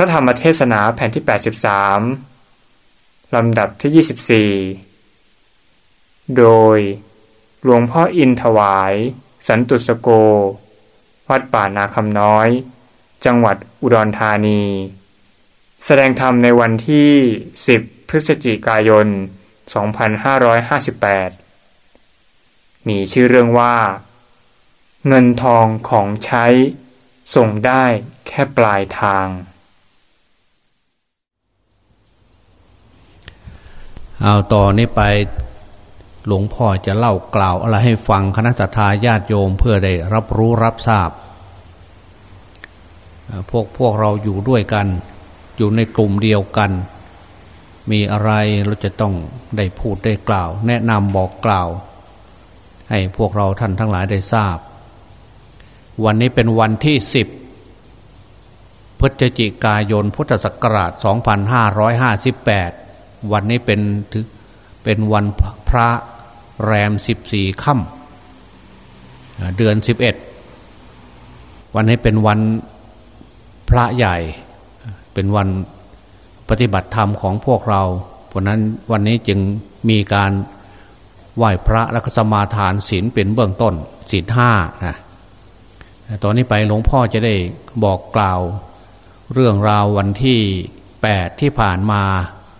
ระธรรมเทศนาแผ่นที่ 83 ลำดับที่ 24 โดยหลวงพ่ออินถวาย สันตุสโก วัดป่านาคำน้อย จังหวัดอุดรธานี แสดงธรรมในวันที่ 10 พฤศจิกายน 2558 มีชื่อเรื่องว่า เงินทองของใช้ส่งได้แค่ปลายทาง เอาต่อนนี้ไปหลวงพ่อจะเล่ากล่าวอะไรให้ฟังคณะสัตยาญาติโยมเพื่อได้รับรู้รับทราบ พวกพวกเราอยู่ด้วยกัน อยู่ในกลุ่มเดียวกัน มีอะไรเราจะต้องได้พูดได้กล่าว แนะนำบอกกล่าว ให้พวกเราท่านทั้งหลายได้ทราบ วันนี้เป็นวันที่สิบพฤศจิกายนพุทธศักราช 2558 วันนี้เป็นถึงเป็นวันพระแรม14ค่ำเดือน11วันนี้เป็นวันพระใหญ่ เป็นวันปฏิบัติธรรมของพวกเรา เพราะนั้นวันนี้จึงมีการไหว้พระและก็สมาทานศีลเป็นเบื้องต้นศีลห้านะตอนนี้ไปหลวงพ่อจะได้บอกกล่าว เรื่องราววันที่แปดที่ผ่านมา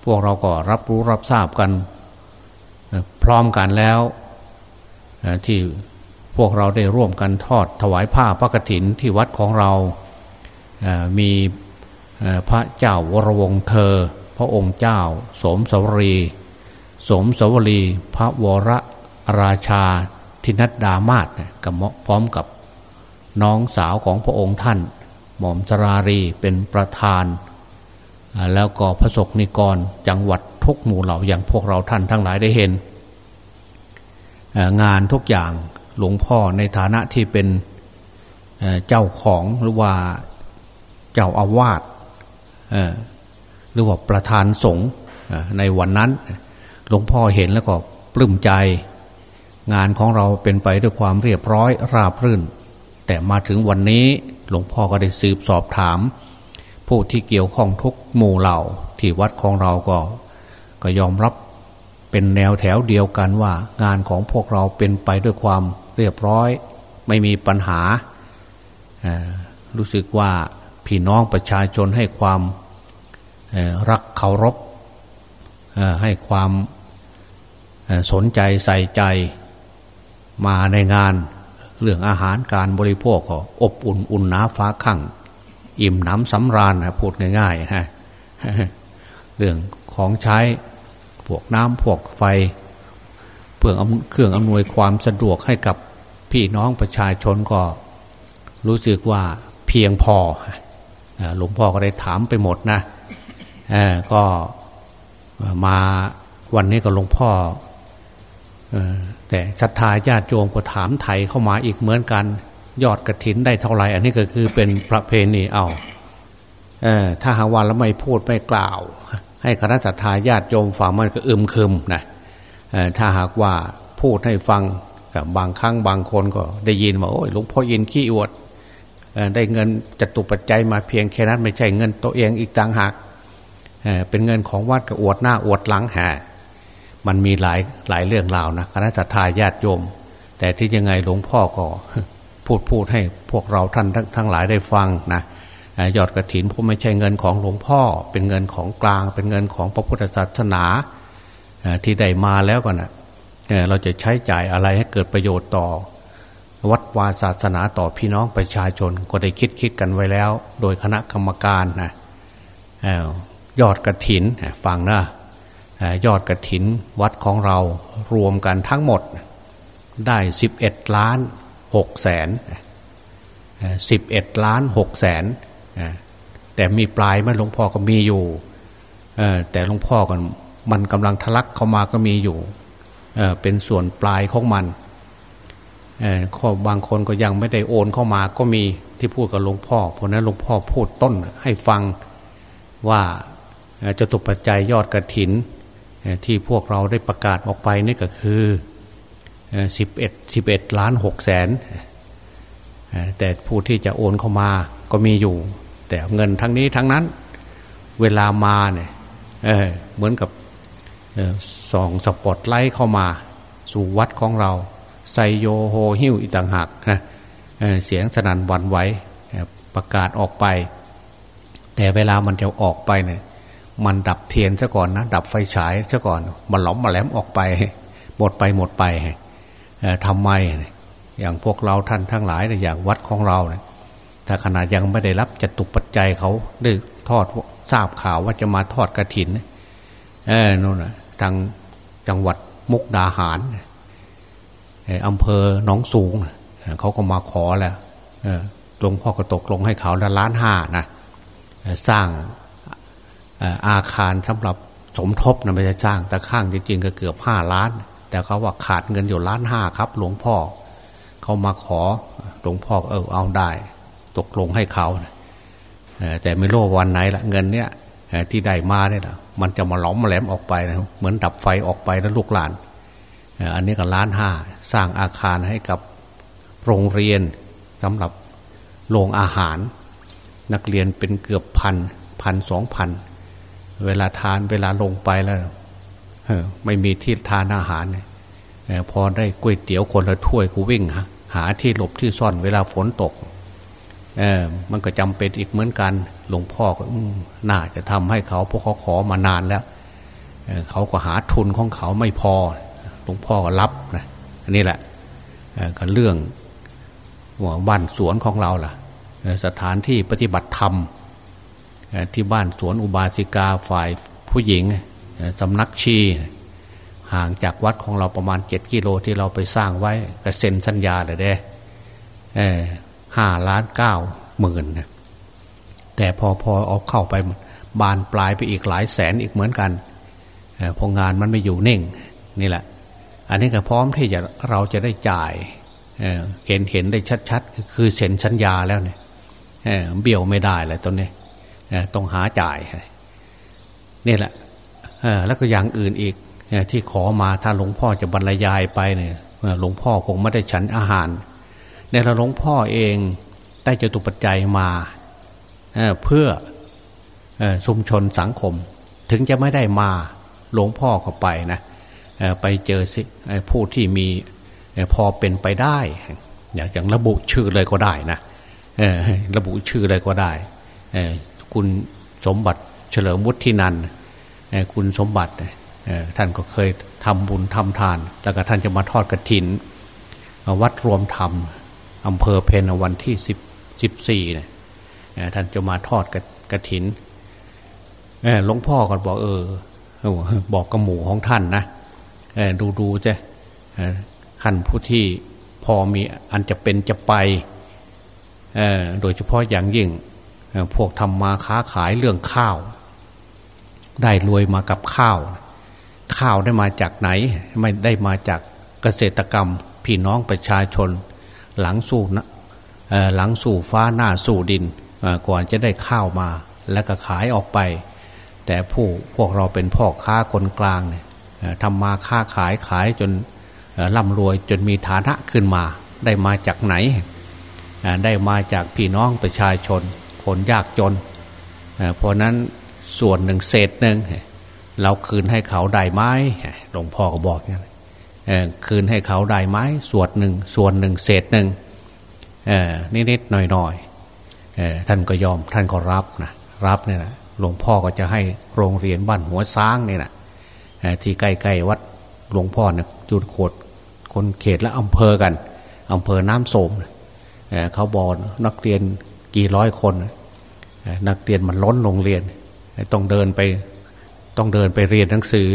พวกเราก็รับรู้รับทราบกัน พร้อมกันแล้วที่พวกเราได้ร่วมกันทอดถวายผ้าพระกฐินที่วัดของเรา มีพระเจ้าวรวงเธอ พระองค์เจ้า สมสวรี สมสวรี พระวรราชาทินัดดามาศกับพร้อมกับน้องสาวของพระองค์ท่าน หม่อมจรารีเป็นประธาน แล้วก็พระศกนิกรจังหวัดทุกหมู่เหล่าอย่างพวกเราท่านทั้งหลายได้เห็น งานทุกอย่างหลวงพ่อในฐานะที่เป็นเจ้าของหรือว่าเจ้าอาวาสหรือว่าประธานสงฆ์ในวันนั้น หลวงพ่อเห็นแล้วก็ปลื้มใจ งานของเราเป็นไปด้วยความเรียบร้อยราบรื่น แต่มาถึงวันนี้หลวงพ่อก็ได้สืบสอบถาม ผู้ที่เกี่ยวข้องทุกหมู่เหล่าที่วัดของเราก็ ก็ยอมรับเป็นแนวแถวเดียวกันว่า งานของพวกเราเป็นไปด้วยความเรียบร้อย ไม่มีปัญหา รู้สึกว่าพี่น้องประชาชนให้ความรักเคารพให้ความสนใจใส่ใจมาในงานเรื่องอาหารการบริโภคก็อบอุ่นอุ่นหนาฟ้าขั่ง อิ่มน้ำสำราญนะพูดง่ายๆฮะเรื่องของใช้พวกน้ำพวกไฟเพื่อเครื่องอำนวยความสะดวกให้กับพี่น้องประชาชนก็ รู้สึกว่าเพียงพอหลวงพ่อก็ได้ถามไปหมดนะก็มาวันนี้ก็หลวงพ่อแต่ศรัทธาญาติโยมก็ถามไทยเข้ามาอีกเหมือนกัน ยอดกระถินได้เท่าไหร่ อันนี้ก็คือเป็นประเพณีเอาเออถ้าหาวันแล้วไม่พูดไม่กล่าว ให้คณะศรัทธาญาติโยมฟังมันก็อึมครึมนะถ้าหากว่าพูดให้ฟังกับบางครั้งบางคนก็ได้ยินว่าโอ้ยหลวงพ่อยินขี้อวดได้เงินจตุปัจจัยมาเพียงแค่นั้นไม่ใช่เงินตัวเองอีกต่างหากเป็นเงินของวัดก็อวดหน้าอวดหลังแห่มันมีหลายหลายเรื่องราวนะคณะสัตยาญาติโยม แต่ที่ยังไงหลวงพ่อก็ พูดพูดให้พวกเราท่านทั้งหลายได้ฟังนะยอดกระถินผมไม่ใช่เงินของหลวงพ่อ เป็นเงินของกลาง เป็นเงินของพระพุทธศาสนาที่ได้มาแล้วก่อนนะเราจะใช้จ่ายอะไรให้เกิดประโยชน์ต่อ วัดวาศาสนาต่อพี่น้องประชาชนก็ได้คิดคิดกันไว้แล้ว โดยคณะกรรมการนะยอดกระถินฟังนะยอดกระถินวัดของเรารวมกันทั้งหมดได้สิบเอ็ดล้าน หกแสนสิบเอ็ดล้านหกแสนแต่มีปลายมันหลวงพ่อก็มีอยู่แต่หลวงพ่อกันมันกำลังทะลักเข้ามาก็มีอยู่เป็นส่วนปลายของมันข้อบางคนก็ยังไม่ได้โอนเข้ามาก็มีที่พูดกับหลวงพ่อ เพราะนั้นหลวงพ่อพูดต้นให้ฟังว่าจะตุปัจจัยยอดกระถิน ที่พวกเราได้ประกาศออกไปนี่ก็คือ สิบเอ็ดสิบเอ็ดล้านหกแสนแต่ผู้ที่จะโอนเข้ามาก็มีอยู่ แต่เงินทั้งนี้ทั้งนั้น เวลามาเนี่ยเหมือนกับส่องสปอตไลท์เข้ามา สู่วัดของเราไชโยโห่ฮิ้วอีต่างหากนะเสียงสนั่นหวั่นไหวประกาศออกไป แต่เวลามันจะออกไปเนี่ยมันดับเทียนซะก่อนนะ ดับไฟฉายซะก่อนมันหลอมมาแหลมออกไป หมดไปหมดไป ทำไม อย่างพวกเราท่านทั้งหลายอย่างวัดของเราเนี่ยถ้าขนาดยังไม่ได้รับจตุปัจจัยเขาได้ทอดทราบข่าวว่าจะมาทอดกระถินเออนู่นนะทางจังหวัดมุกดาหารอำเภอหนองสูงเขาก็มาขอแล้วหลวงพ่อก็ตกลงให้เขาละล้านห้านะสร้างอาคารสำหรับสมทบนะไม่ใช่สร้างแต่ข้างจริงๆก็เกือบห้าล้าน แต่เขาว่าขาดเงินอยู่ล้านห้าครับ หลวงพ่อ เขามาขอหลวงพ่อเออเอาได้ ตกลงให้เขาแต่ไม่รู้วันไหนละเงินเนี้ยที่ได้มาเนี่ยนะมันจะมาหลอมมาแหลมออกไปนะเหมือนดับไฟออกไปแล้วลูกหลานอันนี้ก็ล้านห้าสร้างอาคารให้กับโรงเรียนสำหรับโรงอาหาร นักเรียนเป็นเกือบพันพันสองพัน เวลาทานเวลาลงไปแล้ว ไม่มีที่ทานอาหารเนี่ยพอได้ก๋วยเตี๋ยวคนละถ้วยกูวิ่งหาที่หลบที่ซ่อนเวลาฝนตกมันก็จำเป็นอีกเหมือนกันหลวงพ่อก็น่าจะทำให้เขาพวกเขาขอมานานแล้วเเขาก็หาทุนของเขาไม่พอหลวงพ่อก็รับนะอันนี้แหละกันเรื่องบ้านสวนของเราล่ะ สถานที่ปฏิบัติธรรมที่บ้านสวนอุบาสิกาฝ่ายผู้หญิง สำนักชี ห่างจากวัดของเราประมาณเจ็ดกิโลที่เราไปสร้างไว้ก็เซ็นสัญญาเลยเด้ห้าล้านเก้าหมื่นแต่พอพอเอาเข้าไปบานปลายไปอีกหลายแสนอีกเหมือนกันพองานมันไม่อยู่เน่งนี่แหละ อันนี้ก็พร้อมที่จะเราจะได้จ่ายเห็นเห็นได้ชัดๆ คือเซ็นสัญญาแล้วเนี่ยเบี้ยวไม่ได้เลยตอนนี้ต้องหาจ่ายนี่แหละ แล้วก็อย่างอื่นอีกที่ขอมาถ้าหลวงพ่อจะบรรยายไปเนี่ยหลวงพ่อคงไม่ได้ฉันอาหารในหลวงพ่อเองได้จตุปัจจัยมาเพื่อชุมชนสังคม ถึงจะไม่ได้มาหลวงพ่อก็ไปนะไปเจอสิผู้ที่มีพอเป็นไปได้อย่างระบุชื่อเลยก็ได้นะระบุชื่อเลยก็ได้คุณสมบัติเฉลิมวุฒินัน คุณสมบัติท่านก็เคยทำบุญทำทาน แล้วก็ท่านจะมาทอดกระถิน วัดรวมธรรมอำเภอเพนวันที่สิบสิบสี่เนี่ยท่านจะมาทอดกระถินหลวงพ่อก็บอกเออ บอกกระหมูของท่านนะดูดูจะขันผู้ที่พอมีอันจะเป็นจะไป โดยเฉพาะอย่างยิ่ง พวกทำมาค้าขายเรื่องข้าว ได้รวยมากับข้าว ข้าวได้มาจากไหน ไม่ได้มาจากเกษตรกรรม พี่น้องประชาชน หลังสู่นะหลังสู่ฟ้าหน้าสู่ดินก่อนจะได้ข้าวมา แล้วก็ขายออกไป แต่ผู้พวกเราเป็นพ่อค้าคนกลางเนี่ยทำมาค้าขายขายจนร่ำรวยจนมีฐานะขึ้นมา ได้มาจากไหน ได้มาจากพี่น้องประชาชนคนยากจนเพราะนั้น ส่วนหนึ่งเศษหนึ่งเราคืนให้เขาได้ไหมหลวงพ่อก็บอกอย่างนี้คืนให้เขาได้ไหมส่วนหนึ่งส่วนหนึ่งเศษหนึ่งนิดๆหน่อยๆท่านก็ยอมท่านก็รับนะรับเนี่ยนะหลวงพ่อก็จะให้โรงเรียนบ้านหัวซ้างเนี่ยนะที่ใกล้ๆวัดหลวงพ่อเนี่ยจุดโขดคนเขตและอำเภอกันอำเภอน้ำโสมเขาบอกนักเรียนกี่ร้อยคน นักเรียนมันล้นโรงเรียน ต้องเดินไป ต้องเดินไปเรียนหนังสือ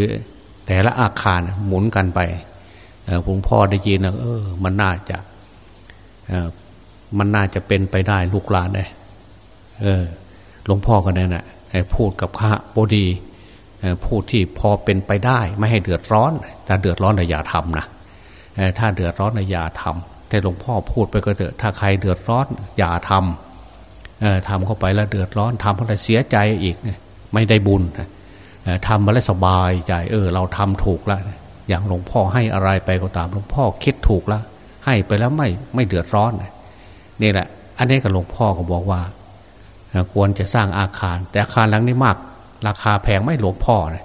แต่ละอาคารหมุนกันไปหลวงพ่อได้ยินนะเออ มันน่าจะมันน่าจะเป็นไปได้ลูกหลานเลยเออหลวงพ่อก็เนี่ยนะพูดกับข้าบดีพูดที่พอเป็นไปได้ ไม่ให้เดือดร้อนถ้าเดือดร้อนอย่าทำนะถ้าเดือดร้อนอย่าทำแต่หลวงพ่อพูดไปก็เถอะถ้าใครเดือดร้อนอย่าทำทำเข้าไปแล้วเดือดร้อนทำแล้วเสียใจอีก ไม่ได้บุญทำมาแล้วสบายใจเออ เราทำถูกแล้วอย่างหลวงพ่อให้อะไรไปก็ตามหลวงพ่อคิดถูกแล้วให้ไปแล้วไม่ไม่เดือดร้อนนี่แหละ อันนี้กับหลวงพ่อก็บอกว่า ควรจะสร้างอาคาร แต่อาคารหลังนี้มาก ราคาแพงไหมหลวงพ่อนะ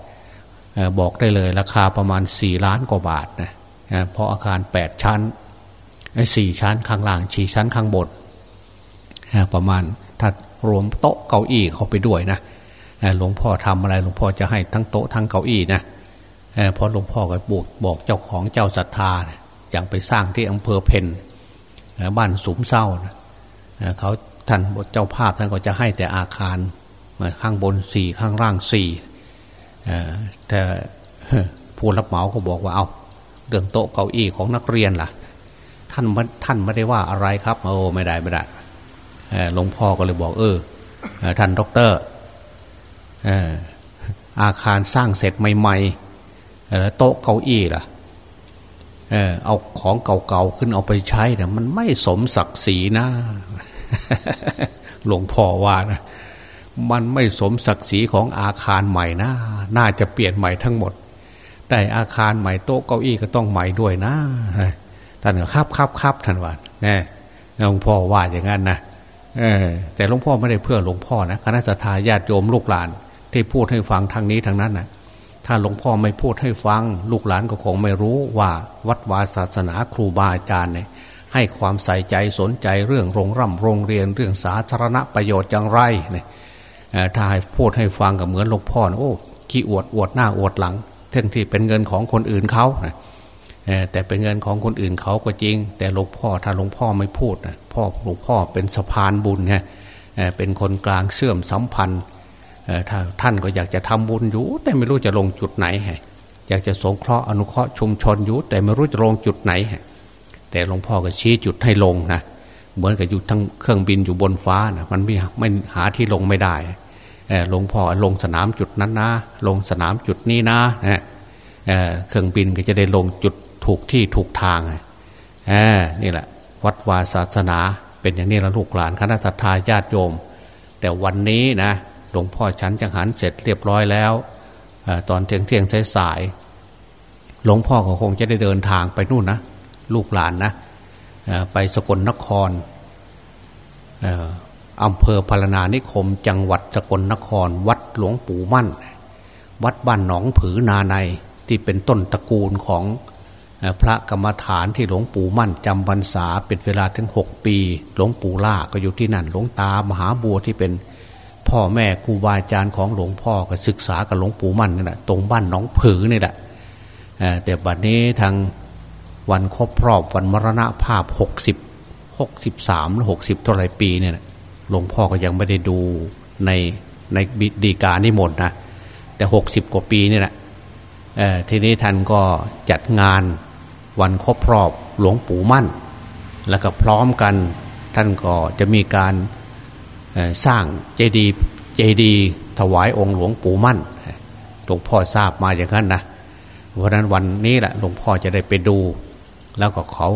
บอกได้เลย ราคาประมาณสี่ล้านกว่าบาทนะเพราะอาคารแปดชั้นสี่ชั้นข้างล่างสี่ชั้นข้างบนประมาณถ้ารวมโต๊ะเก้าอี้เข้าไปด้วยนะ หลวงพ่อทำอะไรหลวงพ่อจะให้ทั้งโต๊ะทั้งเก้าอี้นะเพราะหลวงพ่อก็บอกบอกเจ้าของเจ้าศรัทธาอย่างไปสร้างที่อำเภอเพนบ้านสุมเศร้านะเขาท่านเจ้าภาพท่านก็จะให้แต่อาคารข้างบนสี่ข้างล่างสี่แต่ผู้รับเหมาก็บอกว่าเอาเรื่องโต๊ะเก้าอี้ของนักเรียนล่ะ ท่านท่านไม่ได้ว่าอะไรครับโอ้ไม่ได้ไม่ได้หลวงพ่อก็เลยบอกเออท่านด็อกเตอร์ อาคารสร้างเสร็จใหม่ๆแล้วโต๊ะเก้าอี้ล่ะเออเอาของเก่าๆขึ้นเอาไปใช้เนี่ยมันไม่สมศักดิ์ศรีนะหลวงพ่อว่านะมันไม่สมศักดิ์ศรีของอาคารใหม่นะน่าจะเปลี่ยนใหม่ทั้งหมดได้อาคารใหม่โต๊ะเก้าอี้ก็ต้องใหม่ด้วยนะท่านก็ครับครับครับท่านว่าแน่หลวงพ่อว่าอย่างนั้นนะแต่หลวงพ่อไม่ได้เพื่อหลวงพ่อนะคณะสัตยาติโยมลูกหลาน ที่พูดให้ฟังทางนี้ทางนั้นนะถ้าหลวงพ่อไม่พูดให้ฟัง ลูกหลานก็คงไม่รู้ว่าวัดวาศาสนาครูบาอาจารย์เนี่ยให้ความใส่ใจสนใจเรื่องโรงร่ำโรงเรียนเรื่องสาธารณประโยชน์อย่างไรเนี่ยถ้าให้พูดให้ฟังกับเหมือนหลวงพ่อโอ้ขี้อวดอวดหน้าอวดหลังเท่งที่เป็นเงินของคนอื่นเขาแต่เป็นเงินของคนอื่นเขาก็จริง แต่หลวงพ่อถ้าหลวงพ่อไม่พูดพ่อหลวงพ่อเป็นสะพานบุญไงเป็นคนกลางเชื่อมสัมพันธ์ ถ้าท่านก็อยากจะทำบุญอยู่ แต่ไม่รู้จะลงจุดไหนอยากจะสงเคราะห์อนุเคราะห์ชุมชนอยู่ แต่ไม่รู้จะลงจุดไหนแต่หลวงพ่อก็ชี้จุดให้ลงนะเหมือนกับอยู่ทั้งเครื่องบินอยู่บนฟ้านะมันไม่ไม่หาที่ลงไม่ได้หลวงพ่อลงสนามจุดนั้นนะ ลงสนามจุดนี้นะเครื่องบินก็จะได้ลงจุดถูกที่ถูกทางนี่แหละ วัดวาศาสนาเป็นอย่างนี้แล้วลูกหลานคณะสัตยาญาติโยม แต่วันนี้นะ หลวงพ่อฉันจังหันเสร็จเรียบร้อยแล้วตอนเที่ยงเที่ยงสายหลวงพ่อก็คงจะได้เดินทางไปนู่นนะลูกหลานนะไปสกลนครอำเภอพารนานิคม จังหวัดสกลนคร วัดหลวงปู่มั่น วัดบ้านหนองผือนาในที่เป็นต้นตระกูลของพระกรรมฐานที่หลวงปู่มั่นจำพรรษาเป็นเวลาถึงหกปี หลวงปู่ล่าก็อยู่ที่นั่นหลวงตามหาบัวที่เป็น พ่อแม่ครูบาอาจารย์ของหลวงพ่อก็ศึกษากับหลวงปู่มั่นนี่แหละตรงบ้านหนองผือนี่แหละแต่บัดนี้ทางวันครบรอบวันมรณะภาพหกสิบหกสิบสามหรือหกสิบเท่าไรปีเนี่ยหลวงพ่อก็ยังไม่ได้ดูในในดีการนิมนต์นะแต่หกสิบกว่าปีนี่แหละทีนี้ท่านก็จัดงานวันครบรอบหลวงปู่มั่น แล้วก็พร้อมกันท่านก็จะมีการ สร้างเจดีย์เจดีย์ถวายองค์หลวงปู่มั่นหลวงพ่อทราบมาอย่างนั้นนะเพราะนั้นวันนี้แหละหลวงพ่อจะได้ไปดู แล้วก็เขา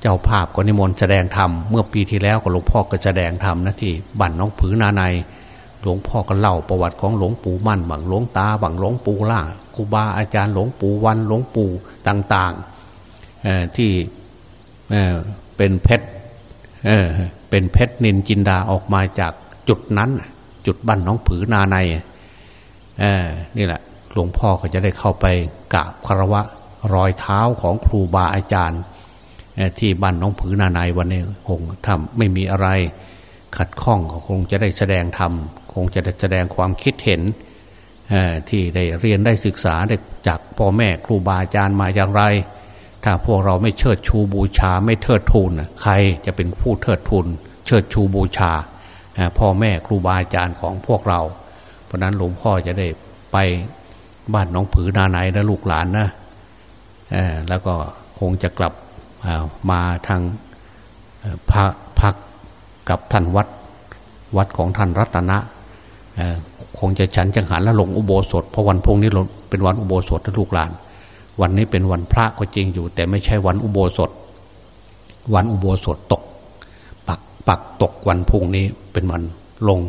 เจ้าภาพก็นิมนต์แสดงธรรมเมื่อปีที่แล้วก็หลวงพ่อก็แสดงธรรมนะที่บ้านน้องผือนาในหลวงพ่อก็เล่าประวัติของหลวงปู่มั่นบังหลวงตาบังหลวงปู่ล่าครูบาอาจารย์หลวงปู่วันหลวงปู่ต่าง ๆที่เป็นเพชร เป็นเพชรนินจินดาออกมาจากจุดนั้น จุดบ้านน้องผือนาในนี่แหละหลวงพ่อก็จะได้เข้าไปกราบคารวะรอยเท้าของครูบาอาจารย์ที่บ้านน้องผือนาในวันนี้คงทำไม่มีอะไร ขัดข้องก็คงจะได้แสดงธรรมคงจะได้แสดงความคิดเห็นที่ได้เรียนได้ศึกษาได้จากพ่อแม่ครูบาอาจารย์มาอย่างไร ถ้าพวกเราไม่เชิดชูบูชา ไม่เทิดทูนใครจะเป็นผู้เทิดทูนเชิดชูบูชา พ่อแม่ครูบาอาจารย์ของพวกเรา เพราะนั้นหลวงพ่อจะได้ไปบ้านน้องผือนาไหนนะลูกหลานนะแล้วก็คงจะกลับมาทางพักกับท่านวัดวัดของท่านรัตนะคงจะฉันจังหันแล้วลงอุโบสถเพราะวันพุ่งนี้เป็นวันอุโบสถนะลูกหลาน วันนี้เป็นวันพระก็จริงอยู่ แต่ไม่ใช่วันอุโบสถ วันอุโบสถตก ปักปักตกวันพุ่งนี้เป็นวันลง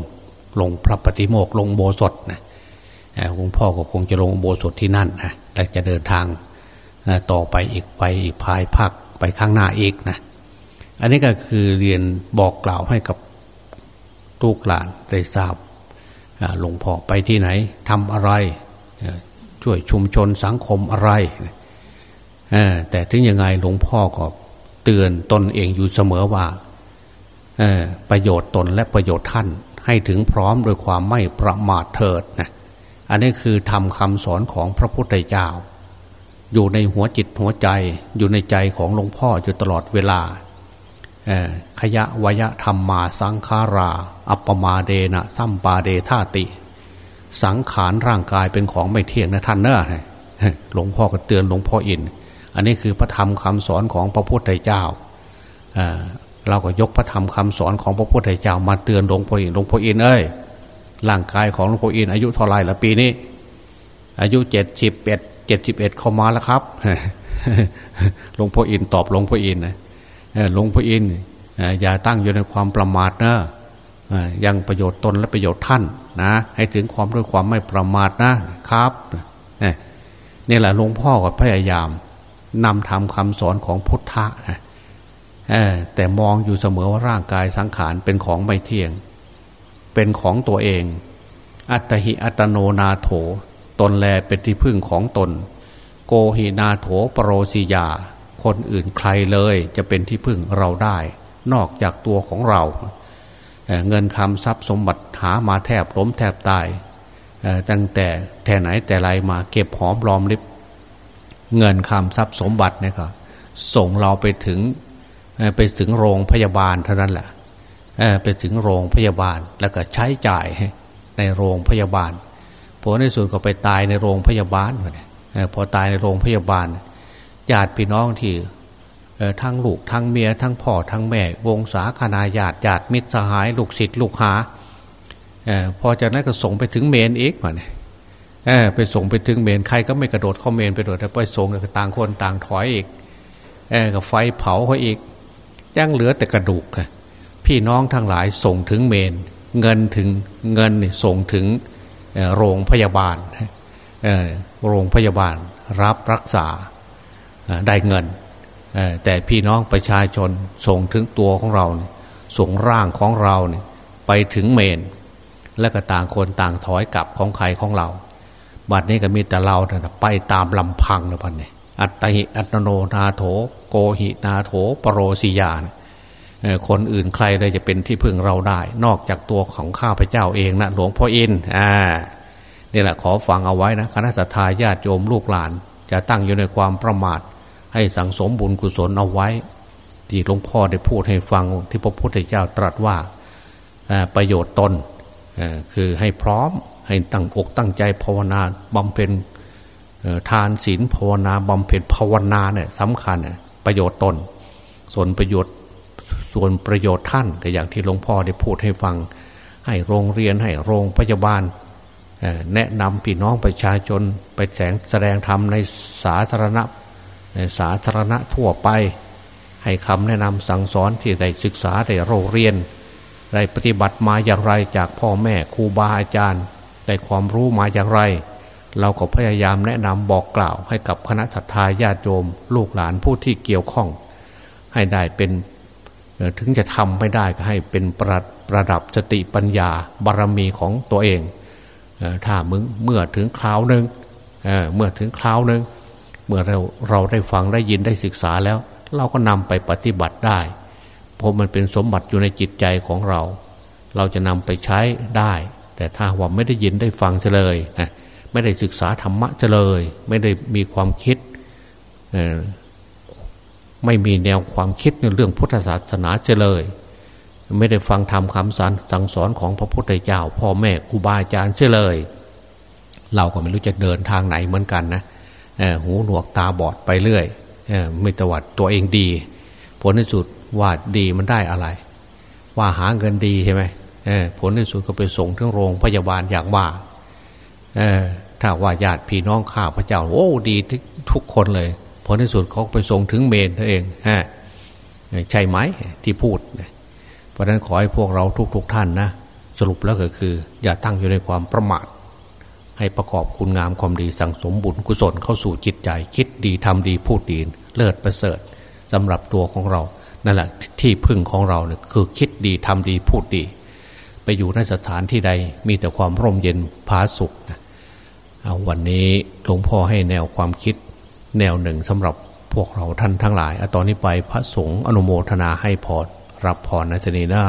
ลงพระปฏิโมกลงโบสถนะหลวงพ่อก็คงจะลงโบสถที่นั่นนะและจะเดินทางต่อไปอีกไปภายภาคไปข้างหน้าอีกนะ อันนี้ก็คือเรียนบอกกล่าวให้กับลูกหลานได้ทราบหลวงพ่อไปที่ไหนทำอะไร ช่วยชุมชนสังคมอะไรแต่ถึงยังไงหลวงพ่อก็เตือนตนเองอยู่เสมอว่าประโยชน์ตนและประโยชน์ท่าน ให้ถึงพร้อมโดยความไม่ประมาทเถิดนะอันนี้คือทำคำสอนของพระพุทธเจ้า อยู่ในหัวจิตหัวใจอยู่ในใจของหลวงพ่ออยู่ตลอดเวลาขยะวยธรรมมาสังขารา อัปปมาเดนะสัมปาเดธาติ สังขารร่างกายเป็นของไม่เที่ยงนะท่านเนอะหลวงพ่อก็เตือนหลวงพ่ออิน อันนี้คือพระธรรมคำสอนของพระพุทธเจ้าเราก็ยกพระธรรมคำสอนของพระพุทธเจ้ามาเตือนหลวงพ่ออินหลวงพ่ออินเอ้ยร่างกายของหลวงพ่ออิน อายุเท่าไรละปีนี้ อายุเจ็ดสิบเอ็ดเจ็ดสิบเอ็ดเข้ามาแล้วครับหลวงพ่ออินตอบหลวงพ่ออินนะหลวงพ่ออินอย่าตั้งอยู่ในความประมาทเนะ ยังประโยชน์ตนและประโยชน์ท่านนะให้ถึงความด้วยความไม่ประมาทนะครับนี่แหละหลวงพ่อก็พยายามนำทำคำสอนของพุทธะนะแต่มองอยู่เสมอว่าร่างกายสังขารเป็นของไม่เที่ยง เป็นของตัวเอง อัตหิอัตโนนาโถ ตนแลเป็นที่พึ่งของตน โกหินาโถปรโรสิยา คนอื่นใครเลยจะเป็นที่พึ่งเราได้ นอกจากตัวของเรา เงินคำทรัพย์สมบัติหามาแทบล้มแทบตายตั้งแต่แท่ไหนแต่ไรมาเก็บหอมรอมริบเงินคำทรัพย์สมบัติเนี่ยก็ส่งเราไปถึงไปถึงโรงพยาบาลเท่านั้นแหละไปถึงโรงพยาบาลแล้วก็ใช้จ่ายในโรงพยาบาลผลในสุดก็ไปตายในโรงพยาบาลพอตายในโรงพยาบาลญาติพี่น้องที่ ทั้งลูกทั้งเมียทั้งพ่อทั้งแม่ วงศาคณาญาติญาติมิตรสหาย ลูกศิษย์ลูกหาพอจากนั้นก็ส่งไปถึงเมนเอกมาเนี่ยไปส่งไปถึงเมนใครก็ไม่กระโดดเข้าเมนไปโดดแต่ไปส่งก็ต่างคนต่างถอยอีกกับไฟเผาเขาอีกยังเหลือแต่กระดูกพี่น้องทั้งหลายส่งถึงเมน เงินถึงเงินส่งถึงโรงพยาบาลโรงพยาบาลรับรักษาได้เงิน แต่พี่น้องประชาชนส่งถึงตัวของเราส่งร่างของเราเนี่ยไปถึงเมน และก็ต่างคนต่างถอยกลับของใครของเรา บัดนี้ก็มีแต่เราเไปตามลำพังนะพันเนี่ยอัตหิอัตโนนาโถ โกหินาโถปโรสิยานคนอื่นใครเลยจะเป็นที่พึ่งเราได้ นอกจากตัวของข้าพเจ้าเองนะหลวงพ่ออินอ่านี่แหละขอฟังเอาไว้นะคณะสัตยาญาติโยมลูกหลาน จะตั้งอยู่ในความประมาท ให้สังสมบุญกุศลเอาไว้ ที่หลวงพ่อได้พูดให้ฟังที่พระพุทธเจ้าตรัสว่าประโยชน์ตนคือให้พร้อมให้ตั้งอกตั้งใจภาวนาบำเพ็ญทานศีลภาวนาบำเพ็ญภาวนาเนี่ยสำคัญประโยชน์ตน ส่วนประโยชน์ส่วนประโยชน์ท่านก็อย่างที่หลวงพ่อได้พูดให้ฟัง ให้โรงเรียนให้โรงพยาบาลแนะนำพี่น้องประชาชนไปแสงแสดงธรรมในสาธารณ สาธารณะทั่วไป ให้คำแนะนำสั่งสอนที่ได้ศึกษาได้โรงเรียน ได้ปฏิบัติมาอย่างไรจากพ่อแม่ครูบาอาจารย์ได้ความรู้มาอย่างไร เราก็พยายามแนะนำบอกกล่าว ให้กับคณะสัตยาญาติโยม ลูกหลานผู้ที่เกี่ยวข้อง ให้ได้เป็นถึงจะทำไม่ได้ก็ให้เป็นประประดับสติปัญญาบารมีของตัวเองถ้ามึงเมื่อถึงคราวหนึ่งเมื่อถึงคราวหนึ่ง เมื่อเราเราได้ฟังได้ยินได้ศึกษาแล้ว เราก็นำไปปฏิบัติได้ เพราะมันเป็นสมบัติอยู่ในจิตใจของเรา เราจะนำไปใช้ได้ แต่ถ้าว่าไม่ได้ยินได้ฟังเลยไม่ได้ศึกษาธรรมะเลย ไม่ได้มีความคิดไม่มีแนวความคิดในเรื่องพุทธศาสนาเลย ไม่ได้ฟังธรรมคำสอนสั่งสอนของพระพุทธเจ้าพ่อแม่ครูบาอาจารย์เฉเลย เราก็ไม่รู้จะเดินทางไหนเหมือนกันนะ หูหนวกตาบอดไปเรื่อยไม่ตวัดตัวเองดี ผลที่สุดว่าดีมันได้อะไร ว่าหาเงินดีใช่ไหมผลที่สุดก็ไปส่งถึงโรงพยาบาลอย่างว่าถ้าว่าญาติพี่น้องข้าพระเจ้า โอ้ดีทุกคนเลย ผลที่สุดเขาไปส่งถึงเมนเองฮะใช่ไหมที่พูด เพราะนั้นขอให้พวกเราทุกๆทท่านนะ สรุปแล้วก็คือ อย่าตั้งอยู่ในความประมาท ให้ประกอบคุณงามความดีสั่งสมบุญกุศลเข้าสู่จิตใจ คิดดีทำดีพูดดีเลิศประเสริฐสำหรับตัวของเรานั่นแหละที่พึ่งของเราเนี่ยคือคิดดีทำดีพูดดี ไปอยู่ในสถานที่ใดมีแต่ความร่มเย็นผาสุขนะวันนี้หลวงพ่อให้แนวความคิด แนวหนึ่งสำหรับพวกเราท่านทั้งหลายอตอนนี้ไปพระสงฆ์อนุโมทนาให้พรรับพรในทนีนะ